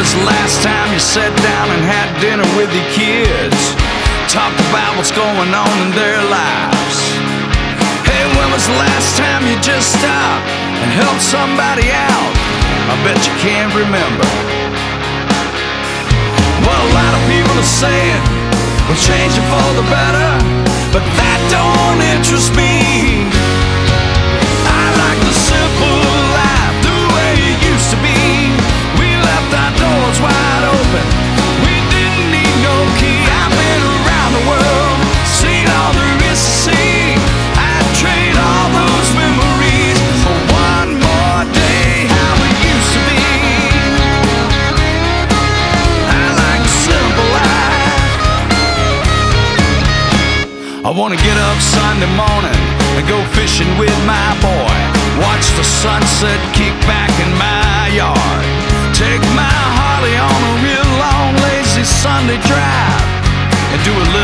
was the last time you sat down and had dinner with your kids? Talked about what's going on in their lives. Hey, when was the last time you just stopped and helped somebody out? I bet you can't remember. Well, a lot of people are saying we're changing for the better, but that don't interest me. Wanna get up Sunday morning and go fishing with my boy. Watch the sunset kick back in my yard. Take my Harley on a real long, lazy Sunday drive. And do a little